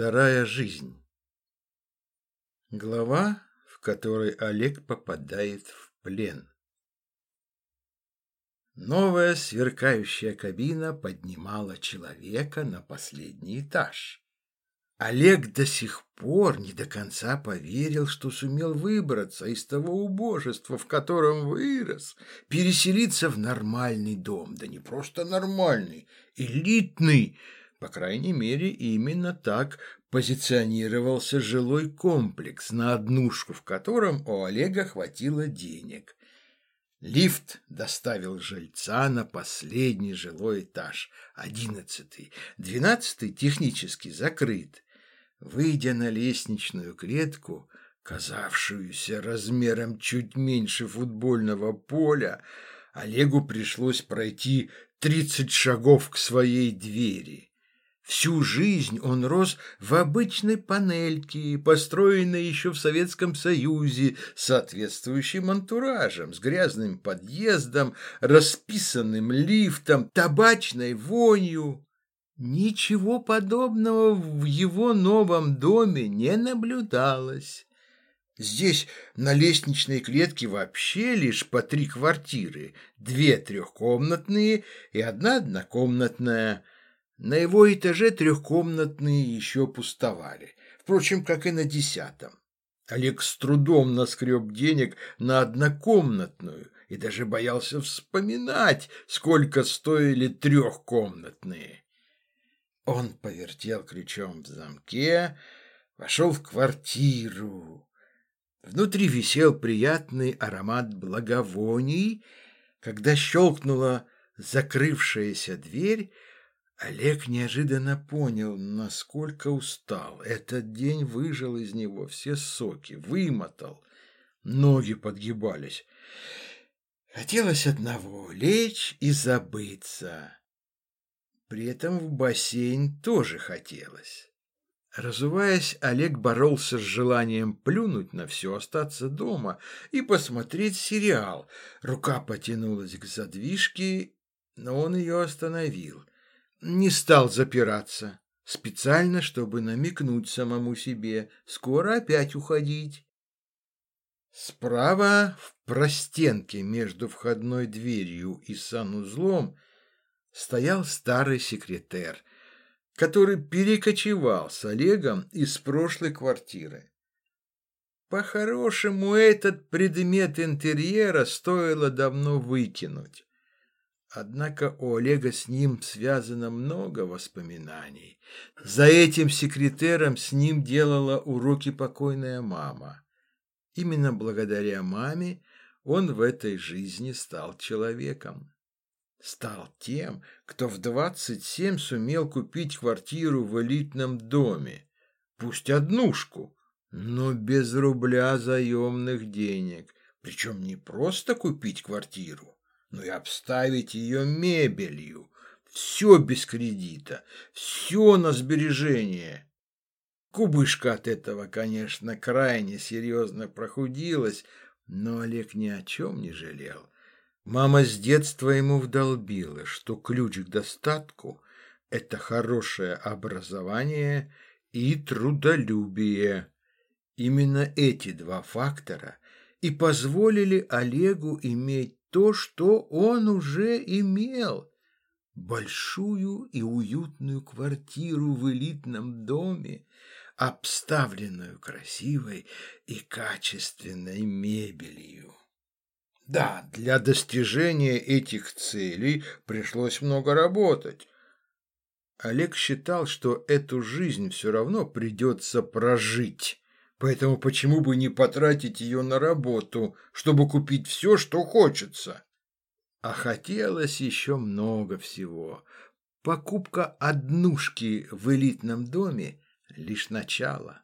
Вторая жизнь. Глава, в которой Олег попадает в плен. Новая сверкающая кабина поднимала человека на последний этаж. Олег до сих пор не до конца поверил, что сумел выбраться из того убожества, в котором вырос, переселиться в нормальный дом, да не просто нормальный, элитный, по крайней мере, именно так позиционировался жилой комплекс, на однушку в котором у Олега хватило денег. Лифт доставил жильца на последний жилой этаж, одиннадцатый. Двенадцатый технически закрыт. Выйдя на лестничную клетку, казавшуюся размером чуть меньше футбольного поля, Олегу пришлось пройти тридцать шагов к своей двери. Всю жизнь он рос в обычной панельке, построенной еще в Советском Союзе, с соответствующим антуражем, с грязным подъездом, расписанным лифтом, табачной вонью. Ничего подобного в его новом доме не наблюдалось. Здесь на лестничной клетке вообще лишь по три квартиры, две трехкомнатные и одна однокомнатная – на его этаже трехкомнатные еще пустовали, впрочем, как и на десятом. Олег с трудом наскреб денег на однокомнатную и даже боялся вспоминать, сколько стоили трехкомнатные. Он повертел ключом в замке, вошел в квартиру. Внутри висел приятный аромат благовоний. Когда щелкнула закрывшаяся дверь, Олег неожиданно понял, насколько устал. Этот день выжил из него все соки, вымотал. Ноги подгибались. Хотелось одного — лечь и забыться. При этом в бассейн тоже хотелось. Разуваясь, Олег боролся с желанием плюнуть на все, остаться дома и посмотреть сериал. Рука потянулась к задвижке, но он ее остановил не стал запираться, специально, чтобы намекнуть самому себе, скоро опять уходить. Справа, в простенке между входной дверью и санузлом, стоял старый секретарь, который перекочевал с Олегом из прошлой квартиры. По-хорошему, этот предмет интерьера стоило давно выкинуть. Однако у Олега с ним связано много воспоминаний. За этим секретером с ним делала уроки покойная мама. Именно благодаря маме он в этой жизни стал человеком. Стал тем, кто в двадцать семь сумел купить квартиру в элитном доме, пусть однушку, но без рубля заемных денег, причем не просто купить квартиру, но и обставить ее мебелью. Все без кредита, все на сбережение. Кубышка от этого, конечно, крайне серьезно прохудилась, но Олег ни о чем не жалел. Мама с детства ему вдолбила, что ключ к достатку – это хорошее образование и трудолюбие. Именно эти два фактора и позволили Олегу иметь то, что он уже имел. Большую и уютную квартиру в элитном доме, обставленную красивой и качественной мебелью. Да, для достижения этих целей пришлось много работать. Олег считал, что эту жизнь все равно придется прожить. Поэтому почему бы не потратить ее на работу, чтобы купить все, что хочется? А хотелось еще много всего. Покупка однушки в элитном доме – лишь начало.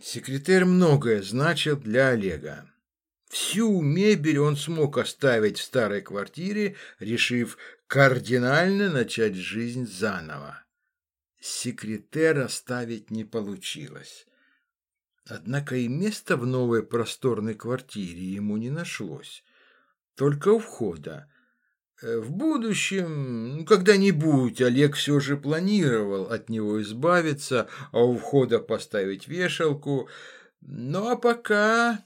Секретарь многое значил для Олега. Всю мебель он смог оставить в старой квартире, решив кардинально начать жизнь заново. Секретарь оставить не получилось. Однако и места в новой просторной квартире ему не нашлось. Только у входа. Э, в будущем, ну, когда-нибудь Олег все же планировал от него избавиться, а у входа поставить вешалку. Ну а пока...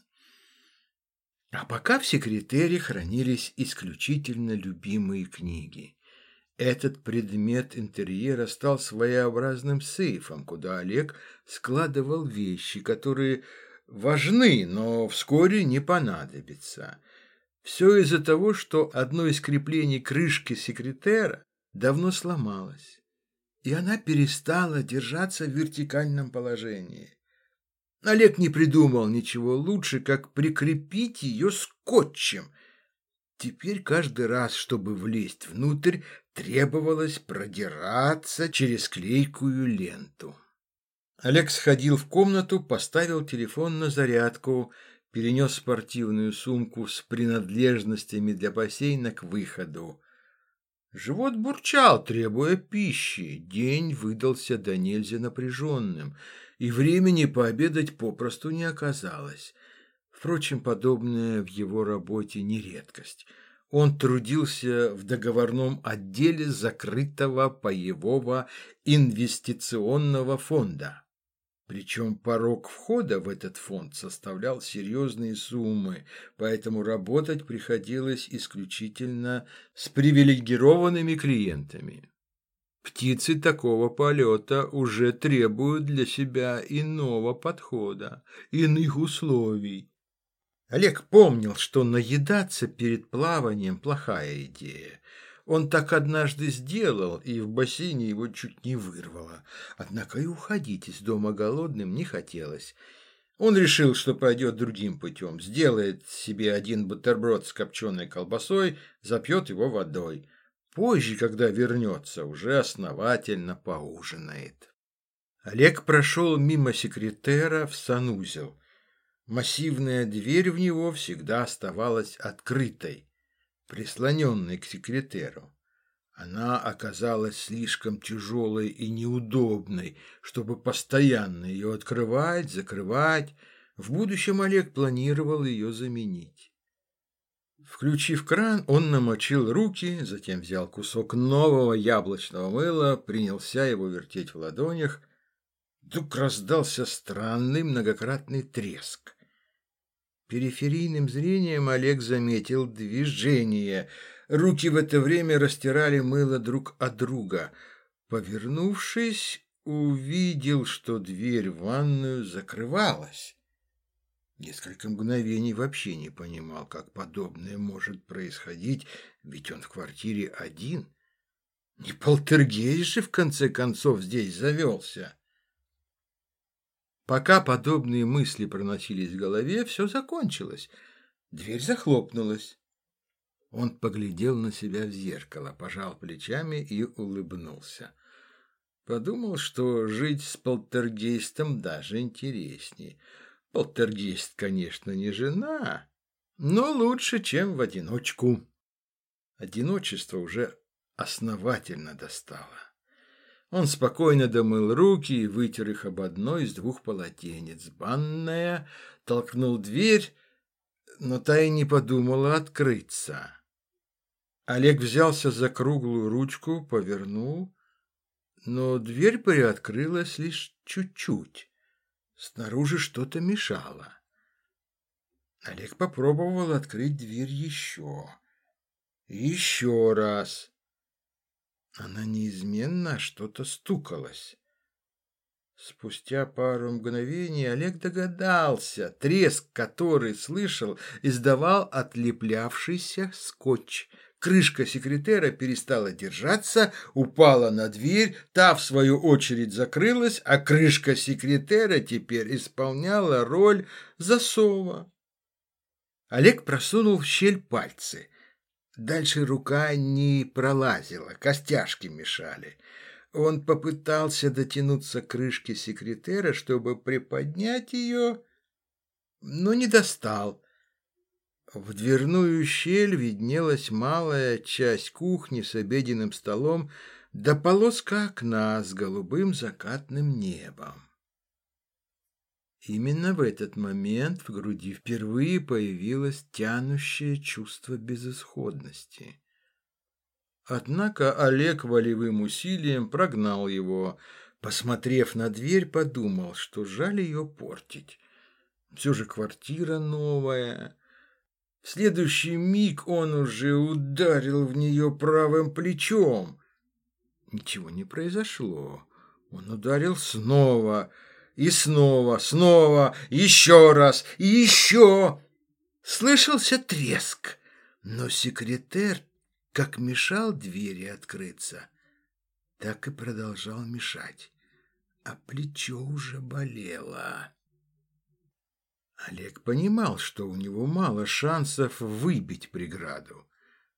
А пока в секретере хранились исключительно любимые книги. Этот предмет интерьера стал своеобразным сейфом, куда Олег складывал вещи, которые важны, но вскоре не понадобятся. Все из-за того, что одно из креплений крышки секретера давно сломалось, и она перестала держаться в вертикальном положении. Олег не придумал ничего лучше, как прикрепить ее скотчем. Теперь каждый раз, чтобы влезть внутрь, требовалось продираться через клейкую ленту. Олег сходил в комнату, поставил телефон на зарядку перенес спортивную сумку с принадлежностями для бассейна к выходу. Живот бурчал, требуя пищи. День выдался до нельзя напряженным, и времени пообедать попросту не оказалось. Впрочем, подобное в его работе не редкость. Он трудился в договорном отделе закрытого паевого инвестиционного фонда. Причем порог входа в этот фонд составлял серьезные суммы, поэтому работать приходилось исключительно с привилегированными клиентами. Птицы такого полета уже требуют для себя иного подхода, иных условий. Олег помнил, что наедаться перед плаванием – плохая идея, он так однажды сделал, и в бассейне его чуть не вырвало. Однако и уходить из дома голодным не хотелось. Он решил, что пойдет другим путем, сделает себе один бутерброд с копченой колбасой, запьет его водой. Позже, когда вернется, уже основательно поужинает. Олег прошел мимо секретера в санузел. Массивная дверь в него всегда оставалась открытой прислоненной к секретеру. Она оказалась слишком тяжелой и неудобной, чтобы постоянно ее открывать, закрывать. В будущем Олег планировал ее заменить. Включив кран, он намочил руки, затем взял кусок нового яблочного мыла, принялся его вертеть в ладонях. Вдруг раздался странный многократный треск. Периферийным зрением Олег заметил движение. Руки в это время растирали мыло друг от друга. Повернувшись, увидел, что дверь в ванную закрывалась. Несколько мгновений вообще не понимал, как подобное может происходить, ведь он в квартире один. Не полтергейст же, в конце концов, здесь завелся. Пока подобные мысли проносились в голове, все закончилось. Дверь захлопнулась. Он поглядел на себя в зеркало, пожал плечами и улыбнулся. Подумал, что жить с полтергейстом даже интереснее. Полтергейст, конечно, не жена, но лучше, чем в одиночку. Одиночество уже основательно достало. Он спокойно домыл руки и вытер их об одно из двух полотенец. Банная толкнул дверь, но та и не подумала открыться. Олег взялся за круглую ручку, повернул, но дверь приоткрылась лишь чуть-чуть. Снаружи что-то мешало. Олег попробовал открыть дверь еще. Еще раз. Она неизменно что-то стукалась. Спустя пару мгновений Олег догадался, треск, который слышал, издавал отлеплявшийся скотч. Крышка секретера перестала держаться, упала на дверь, та, в свою очередь, закрылась, а крышка секретера теперь исполняла роль засова. Олег просунул в щель пальцы. Дальше рука не пролазила, костяшки мешали. Он попытался дотянуться к крышке секретера, чтобы приподнять ее, но не достал. В дверную щель виднелась малая часть кухни с обеденным столом да полоска окна с голубым закатным небом. Именно в этот момент в груди впервые появилось тянущее чувство безысходности. Однако Олег волевым усилием прогнал его. Посмотрев на дверь, подумал, что жаль ее портить. Все же квартира новая. В следующий миг он уже ударил в нее правым плечом. Ничего не произошло. Он ударил снова, и снова, снова, еще раз, и еще. Слышался треск, но секретарь как мешал двери открыться, так и продолжал мешать, а плечо уже болело. Олег понимал, что у него мало шансов выбить преграду.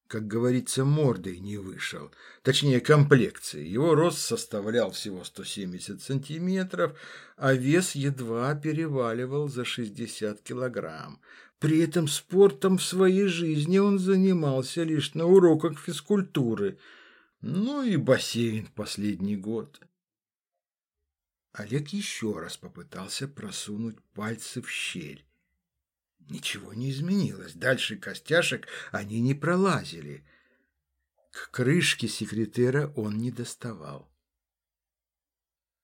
Как говорится, мордой не вышел, точнее комплекцией. Его рост составлял всего 170 сантиметров, а вес едва переваливал за 60 килограмм. При этом спортом в своей жизни он занимался лишь на уроках физкультуры, ну и бассейн последний год. Олег еще раз попытался просунуть пальцы в щель. Ничего не изменилось. Дальше костяшек они не пролазили. К крышке секретера он не доставал.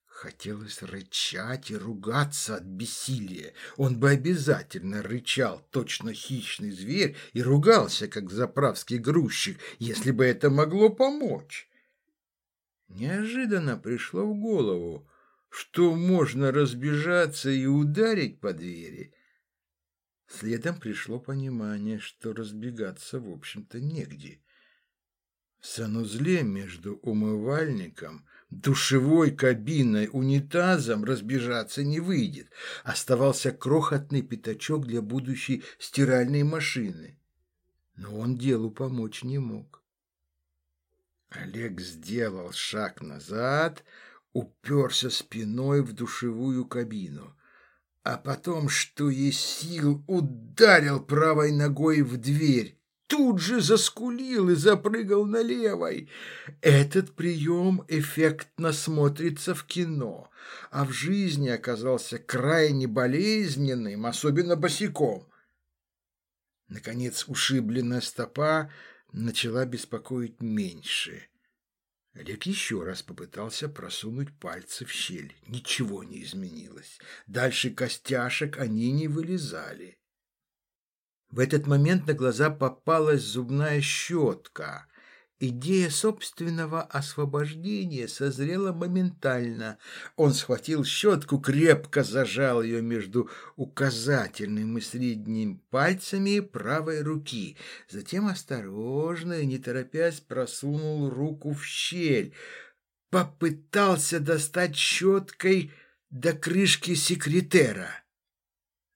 Хотелось рычать и ругаться от бессилия. Он бы обязательно рычал, точно хищный зверь, и ругался, как заправский грузчик, если бы это могло помочь. Неожиданно пришло в голову, что можно разбежаться и ударить по двери. Следом пришло понимание, что разбегаться, в общем-то, негде. В санузле между умывальником Душевой кабиной, унитазом разбежаться не выйдет. Оставался крохотный пятачок для будущей стиральной машины. Но он делу помочь не мог. Олег сделал шаг назад, уперся спиной в душевую кабину, а потом, что есть сил, ударил правой ногой в дверь тут же заскулил и запрыгал на левой. Этот прием эффектно смотрится в кино, а в жизни оказался крайне болезненным, особенно босиком. Наконец ушибленная стопа начала беспокоить меньше. Олег еще раз попытался просунуть пальцы в щель. Ничего не изменилось. Дальше костяшек они не вылезали. В этот момент на глаза попалась зубная щетка. Идея собственного освобождения созрела моментально. Он схватил щетку, крепко зажал ее между указательным и средним пальцами правой руки. Затем осторожно и не торопясь просунул руку в щель. Попытался достать щеткой до крышки секретера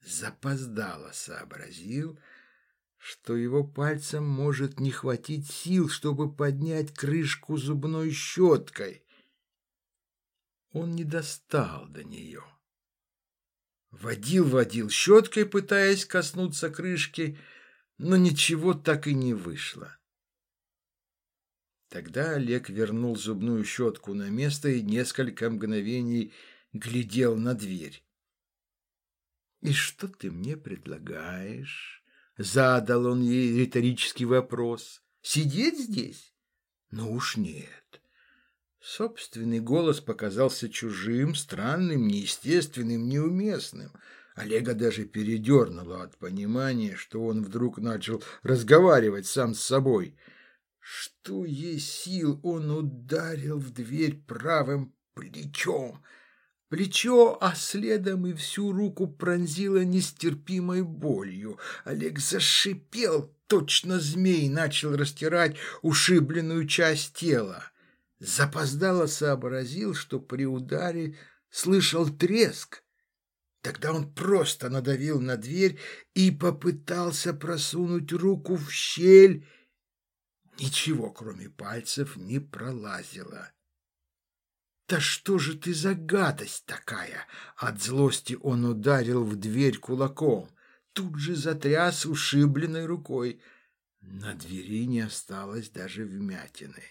запоздало сообразил, что его пальцем может не хватить сил, чтобы поднять крышку зубной щеткой. Он не достал до нее. Водил-водил щеткой, пытаясь коснуться крышки, но ничего так и не вышло. Тогда Олег вернул зубную щетку на место и несколько мгновений глядел на дверь. «И что ты мне предлагаешь?» Задал он ей риторический вопрос. «Сидеть здесь?» «Ну уж нет». Собственный голос показался чужим, странным, неестественным, неуместным. Олега даже передернуло от понимания, что он вдруг начал разговаривать сам с собой. Что есть сил, он ударил в дверь правым плечом — Плечо, а следом и всю руку пронзило нестерпимой болью. Олег зашипел, точно змей, начал растирать ушибленную часть тела. Запоздало сообразил, что при ударе слышал треск. Тогда он просто надавил на дверь и попытался просунуть руку в щель. Ничего, кроме пальцев, не пролазило. «Да что же ты за гадость такая?» От злости он ударил в дверь кулаком. Тут же затряс ушибленной рукой. На двери не осталось даже вмятины.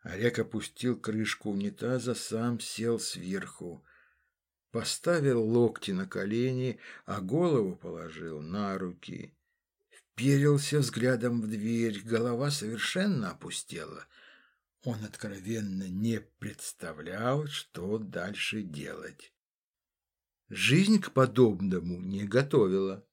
Олег опустил крышку унитаза, сам сел сверху. Поставил локти на колени, а голову положил на руки. вперился взглядом в дверь, голова совершенно опустела. Он откровенно не представлял, что дальше делать. Жизнь к подобному не готовила.